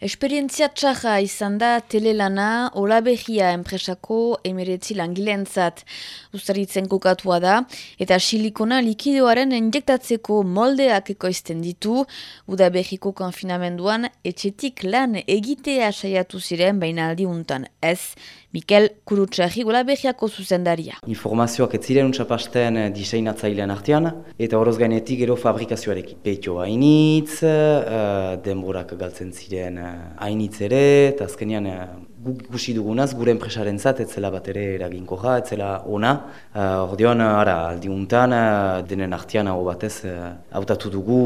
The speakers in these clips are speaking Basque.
Esperientzia txarra izan da telelana olabehia enpresako emeretzi langilentzat. Uztaritzen kokatua da eta silikona likidoaren injektatzeko moldeak ekoizten ditu. Udabehiko konfinamenduan etxetik lan egitea saiatu ziren baina aldi untan ez. Mikel Kurutxarri olabehiako zuzendaria. Informazioak ez ziren untsapasten eh, diseinatzailean artean eta horoz gainetik gero fabrikazioarekin. Peitio hainitz, uh, denborak galtzen ziren uh, hainitz ere, eta azkenean guk dugunaz, gure enpresaren zat, ez zela bat ere eraginko ja, ez zela ona. Uh, Ordeon, ara, aldiuntan, uh, denen artean hau batez, hautatu uh, dugu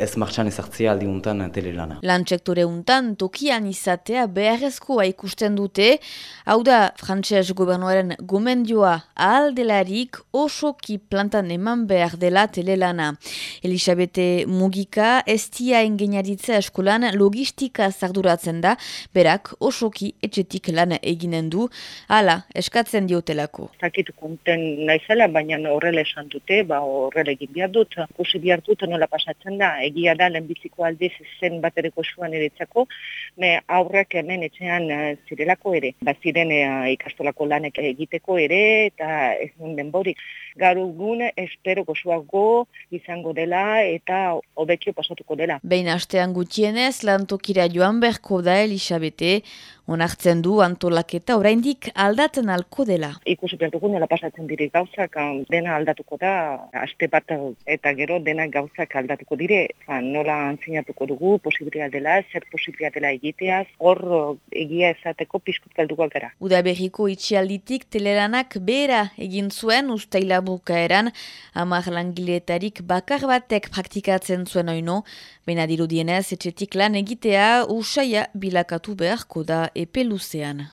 ez martxan ezartzea aldiuntan telelana. Lantsektore untan, tokian izatea beharrezkoa ikusten dute, hau da, frantxeaz gobernuaren gomendioa ahal delarik osoki plantan eman behar dela telelana. Elisabete Mugika, estia ingeniaritza eskolan logistika zarduratzen da, berak osoki etxetik lan eginen du, hala, eskatzen diotelako. Zakit konten naizela, baina horrela esan dute, ba horrela egin behar dut, kusi behar dut nola pasatzen da, egia da, lehenbiziko aldiz zen batereko suan eretzako, me aurrak hemen etxean uh, zirelako ere, ba ziren uh, ikastolako lanek egiteko ere, eta ez nun denborik. Garu gune, espero gozuago izango dela eta obekio pasatuko dela. Behin astean gutienez, lantokira joan berko da Elisabete, onartzen du antolaketa oraindik aldatzen alko dela. Ikusi behar dugu nela pasatzen dire gauzak dena aldatuko da, aste bat eta gero dena gauzak aldatuko dire, nola antzinatuko dugu, posibria dela, zer posibria dela egiteaz, hor egia ezateko piskut galduko gara. Uda berriko itxialditik teleranak bera egin zuen ustaila bukaeran, amar langiletarik bakar batek praktikatzen zuen oino, baina dirudienez etxetik lan egitea usaia bilakatu beharko da epe luzean.